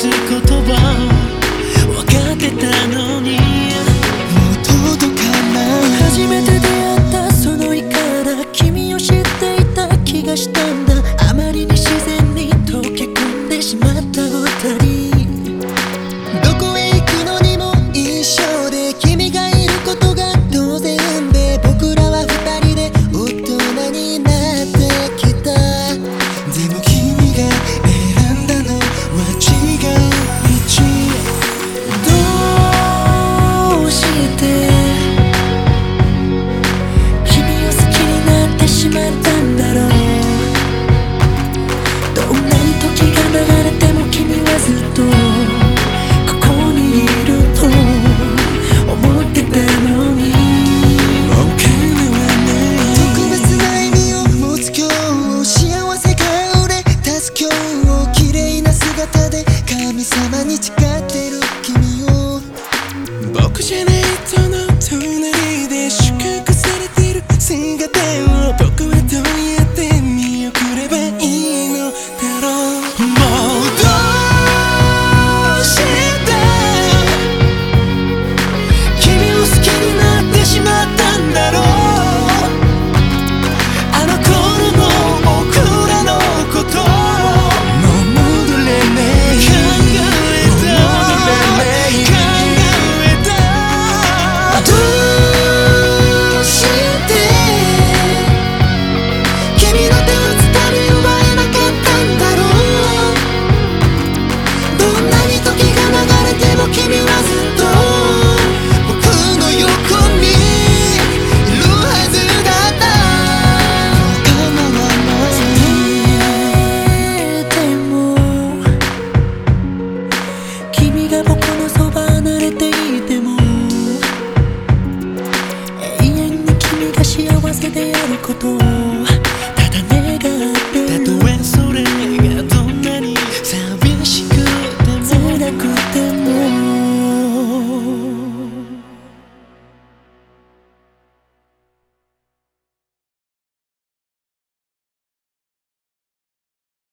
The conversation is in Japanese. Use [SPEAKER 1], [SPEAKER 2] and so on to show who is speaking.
[SPEAKER 1] す言葉分かってたのに日間